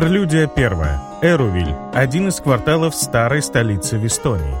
Интерлюдия первая. Эрувиль. Один из кварталов старой столицы Вестонии.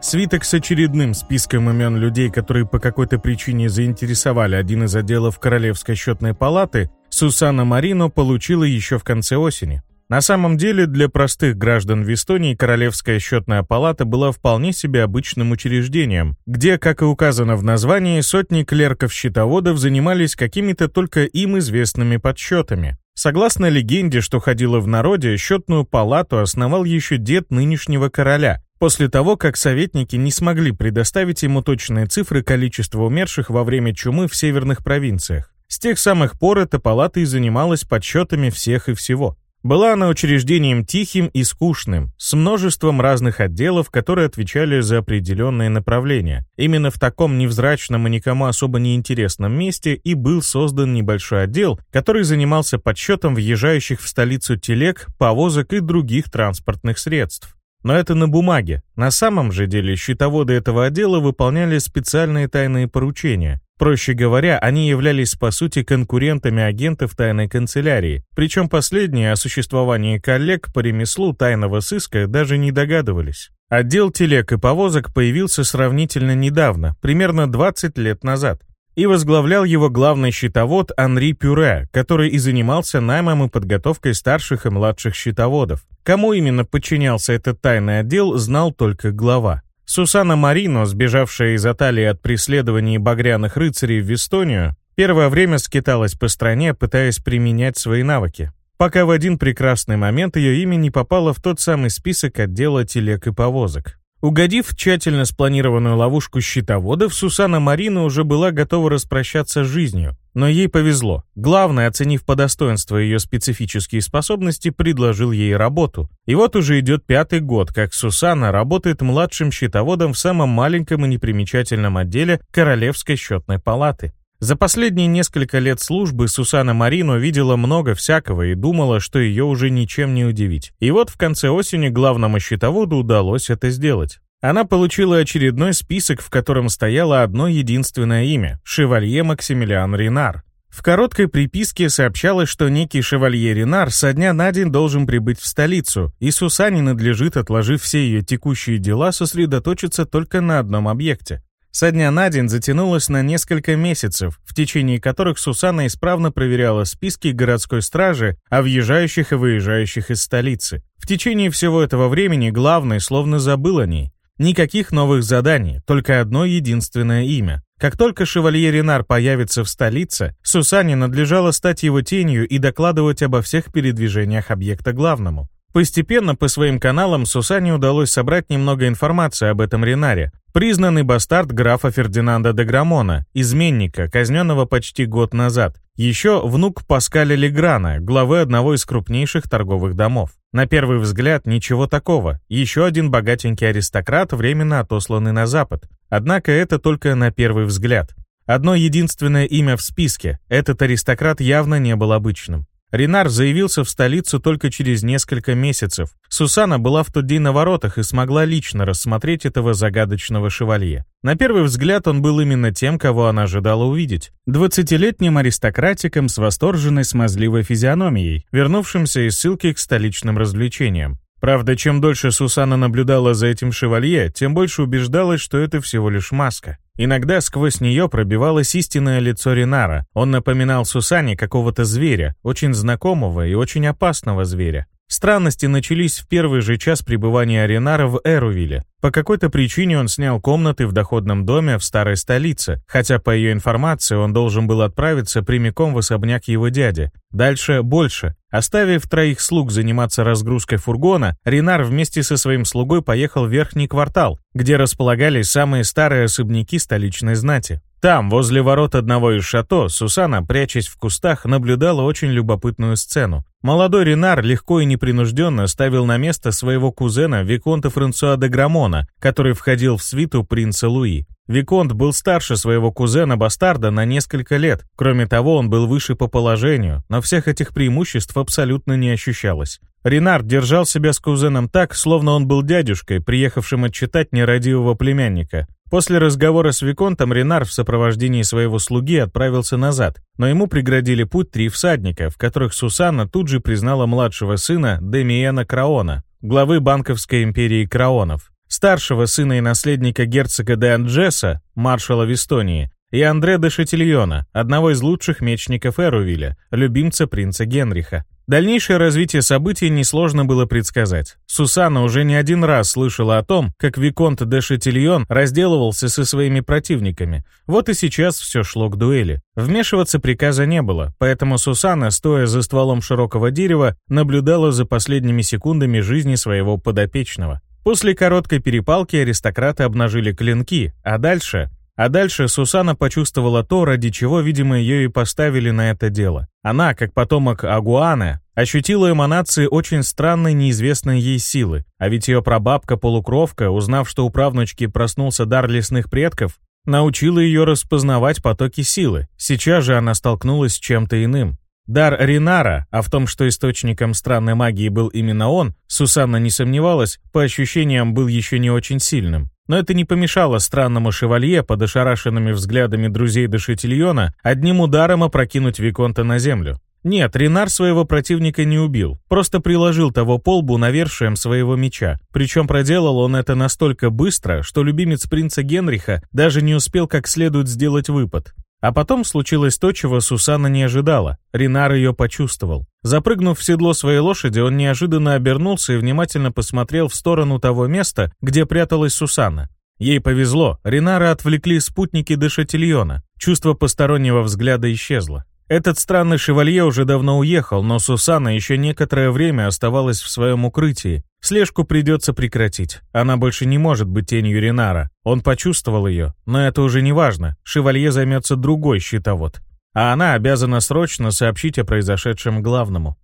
Свиток с очередным списком имен людей, которые по какой-то причине заинтересовали один из отделов Королевской счетной палаты, Сусана Марино получила еще в конце осени. На самом деле, для простых граждан в Эстонии Королевская счетная палата была вполне себе обычным учреждением, где, как и указано в названии, сотни клерков-счетоводов занимались какими-то только им известными подсчетами. Согласно легенде, что ходила в народе, счетную палату основал еще дед нынешнего короля, после того, как советники не смогли предоставить ему точные цифры количества умерших во время чумы в северных провинциях. С тех самых пор эта палата и занималась подсчетами всех и всего. Была она учреждением тихим и скучным, с множеством разных отделов, которые отвечали за определенные направления. Именно в таком невзрачном и никому особо неинтересном месте и был создан небольшой отдел, который занимался подсчетом въезжающих в столицу телег, повозок и других транспортных средств. Но это на бумаге. На самом же деле счетоводы этого отдела выполняли специальные тайные поручения, Проще говоря, они являлись по сути конкурентами агентов тайной канцелярии, причем последние о существовании коллег по ремеслу тайного сыска даже не догадывались. Отдел телег и повозок появился сравнительно недавно, примерно 20 лет назад, и возглавлял его главный счетовод Анри Пюре, который и занимался наймом и подготовкой старших и младших счетоводов. Кому именно подчинялся этот тайный отдел, знал только глава. Сусана Марино, сбежавшая из Аталии от преследований багряных рыцарей в Эстонию, первое время скиталась по стране, пытаясь применять свои навыки, пока в один прекрасный момент ее имя не попало в тот самый список отдела телег и повозок. Угодив в тщательно спланированную ловушку щитоводов, Сусана Марина уже была готова распрощаться с жизнью. Но ей повезло. Главное, оценив по достоинству ее специфические способности, предложил ей работу. И вот уже идет пятый год, как Сусана работает младшим счетоводом в самом маленьком и непримечательном отделе Королевской счетной палаты. За последние несколько лет службы Сусана Марино видела много всякого и думала, что ее уже ничем не удивить. И вот в конце осени главному счетоводу удалось это сделать. Она получила очередной список, в котором стояло одно единственное имя — Шевалье Максимилиан Ренар. В короткой приписке сообщалось, что некий шевалье Ренар со дня на день должен прибыть в столицу, и Сусане надлежит, отложив все ее текущие дела, сосредоточиться только на одном объекте. Со дня на день затянулось на несколько месяцев, в течение которых Сусана исправно проверяла списки городской стражи о въезжающих и выезжающих из столицы. В течение всего этого времени главный словно забыл о ней. Никаких новых заданий, только одно единственное имя. Как только шевалье Ренар появится в столице, Сусане надлежало стать его тенью и докладывать обо всех передвижениях объекта главному. Постепенно по своим каналам Сусане удалось собрать немного информации об этом Ренаре, Признанный бастард графа Фердинанда де Грамона, изменника, казненного почти год назад. Еще внук Паскаля Леграна, главы одного из крупнейших торговых домов. На первый взгляд ничего такого. Еще один богатенький аристократ, временно отосланный на Запад. Однако это только на первый взгляд. Одно единственное имя в списке. Этот аристократ явно не был обычным. Ренар заявился в столицу только через несколько месяцев. Сусана была в тот день на воротах и смогла лично рассмотреть этого загадочного шевалье. На первый взгляд он был именно тем, кого она ожидала увидеть. Двадцатилетним аристократиком с восторженной смазливой физиономией, вернувшимся из ссылки к столичным развлечениям. Правда, чем дольше Сусана наблюдала за этим шевалье, тем больше убеждалась, что это всего лишь маска. Иногда сквозь нее пробивалось истинное лицо Ринара. Он напоминал Сусане какого-то зверя, очень знакомого и очень опасного зверя. Странности начались в первый же час пребывания Ренара в Эрувиле. По какой-то причине он снял комнаты в доходном доме в старой столице, хотя по ее информации он должен был отправиться прямиком в особняк его дяди. Дальше больше. Оставив троих слуг заниматься разгрузкой фургона, Ренар вместе со своим слугой поехал в верхний квартал, где располагались самые старые особняки столичной знати. Там, возле ворот одного из шато, Сусана, прячась в кустах, наблюдала очень любопытную сцену. Молодой Ренар легко и непринужденно ставил на место своего кузена Виконта Франсуа де Грамона, который входил в свиту принца Луи. Виконт был старше своего кузена-бастарда на несколько лет. Кроме того, он был выше по положению, но всех этих преимуществ абсолютно не ощущалось. Ренар держал себя с кузеном так, словно он был дядюшкой, приехавшим отчитать нерадивого племянника. После разговора с Виконтом Ренар в сопровождении своего слуги отправился назад, но ему преградили путь три всадника, в которых Сусанна тут же признала младшего сына Демиена Краона, главы банковской империи Краонов, старшего сына и наследника герцога де Анджеса, маршала Вестонии, и Андре де Шатильона, одного из лучших мечников Эрувиля, любимца принца Генриха. Дальнейшее развитие событий несложно было предсказать. Сусанна уже не один раз слышала о том, как Виконт де Шатильон разделывался со своими противниками. Вот и сейчас все шло к дуэли. Вмешиваться приказа не было, поэтому Сусанна, стоя за стволом широкого дерева, наблюдала за последними секундами жизни своего подопечного. После короткой перепалки аристократы обнажили клинки, а дальше а дальше Сусана почувствовала то, ради чего, видимо, ее и поставили на это дело. Она, как потомок Агуаны, ощутила эманации очень странной неизвестной ей силы, а ведь ее прабабка-полукровка, узнав, что у правнучки проснулся дар лесных предков, научила ее распознавать потоки силы. Сейчас же она столкнулась с чем-то иным. Дар Ринара, а в том, что источником странной магии был именно он, Сусанна не сомневалась, по ощущениям был еще не очень сильным. Но это не помешало странному шевалье под ошарашенными взглядами друзей де Шатильона одним ударом опрокинуть Виконта на землю. Нет, Ренар своего противника не убил, просто приложил того полбу навершием своего меча. Причем проделал он это настолько быстро, что любимец принца Генриха даже не успел как следует сделать выпад. А потом случилось то, чего Сусана не ожидала. Ринар ее почувствовал. Запрыгнув в седло своей лошади, он неожиданно обернулся и внимательно посмотрел в сторону того места, где пряталась Сусана. Ей повезло, Ринара отвлекли спутники Дешатильона. Чувство постороннего взгляда исчезло. Этот странный шевалье уже давно уехал, но Сусана еще некоторое время оставалась в своем укрытии. Слежку придется прекратить. Она больше не может быть тенью Ренара. Он почувствовал ее, но это уже не важно. Шевалье займется другой щитовод. А она обязана срочно сообщить о произошедшем главному.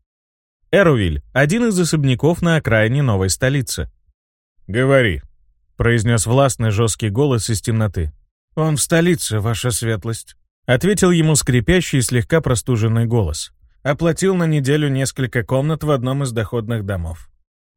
Эрувиль — один из особняков на окраине новой столицы. «Говори», — произнес властный жесткий голос из темноты. «Он в столице, ваша светлость». Ответил ему скрипящий и слегка простуженный голос. Оплатил на неделю несколько комнат в одном из доходных домов.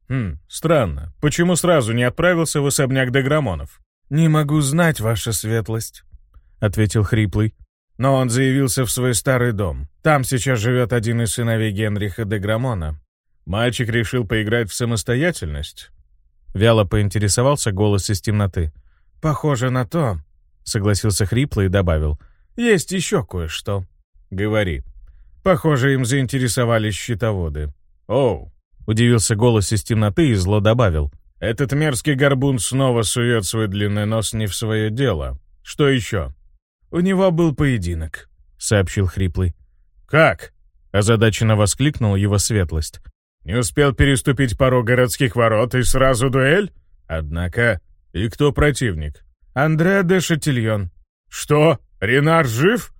«Хм, странно. Почему сразу не отправился в особняк Деграмонов?» «Не могу знать, ваша светлость», — ответил хриплый. «Но он заявился в свой старый дом. Там сейчас живет один из сыновей Генриха Деграмона». «Мальчик решил поиграть в самостоятельность?» Вяло поинтересовался голос из темноты. «Похоже на то», — согласился хриплый и добавил. Есть еще кое-что. Говори. Похоже, им заинтересовались щитоводы. Оу. Удивился голос из темноты и зло добавил. Этот мерзкий горбун снова сует свой длинный нос не в свое дело. Что еще? У него был поединок, сообщил хриплый. Как? Озадаченно воскликнул его светлость. Не успел переступить порог городских ворот и сразу дуэль? Однако, и кто противник? Андре де Шатильон. Что? «Ренар жив?»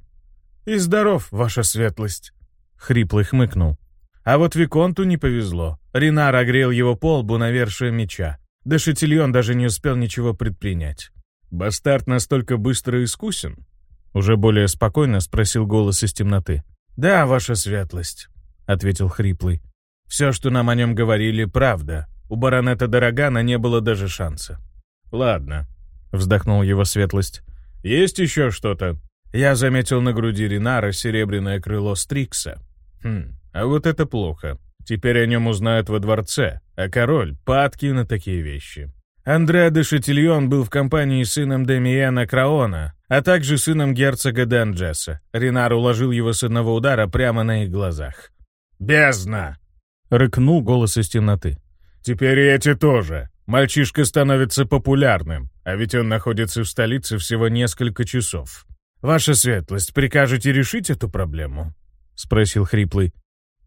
«И здоров, ваша светлость», — хриплый хмыкнул. А вот Виконту не повезло. Ренар огрел его полбу навершие меча. Да Шатильон даже не успел ничего предпринять. «Бастард настолько быстро искусен?» Уже более спокойно спросил голос из темноты. «Да, ваша светлость», — ответил хриплый. «Все, что нам о нем говорили, правда. У баронета Дорогана не было даже шанса». «Ладно», — вздохнул его светлость. Есть еще что-то?» Я заметил на груди Ринара серебряное крыло Стрикса. Хм, а вот это плохо. Теперь о нем узнают во дворце, а король падки на такие вещи. Андре де Шатильон был в компании с сыном Демиена Краона, а также сыном герцога Денджеса. Ринар уложил его с одного удара прямо на их глазах. «Бездна!» — рыкнул голос из темноты. «Теперь и эти тоже. Мальчишка становится популярным, а ведь он находится в столице всего несколько часов. «Ваша светлость, прикажете решить эту проблему?» — спросил хриплый.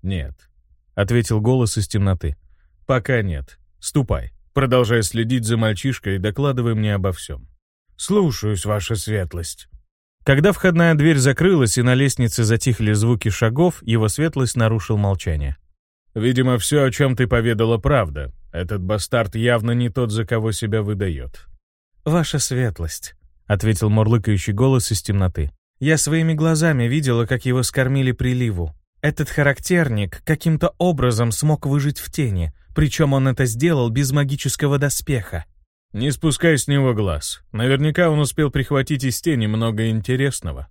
«Нет», — ответил голос из темноты. «Пока нет. Ступай. Продолжай следить за мальчишкой и докладывай мне обо всем». «Слушаюсь, ваша светлость». Когда входная дверь закрылась и на лестнице затихли звуки шагов, его светлость нарушил молчание. «Видимо, все, о чем ты поведала, правда. Этот бастард явно не тот, за кого себя выдает». «Ваша светлость», — ответил мурлыкающий голос из темноты. «Я своими глазами видела, как его скормили приливу. Этот характерник каким-то образом смог выжить в тени, причем он это сделал без магического доспеха». Не спускай с него глаз. Наверняка он успел прихватить из тени много интересного.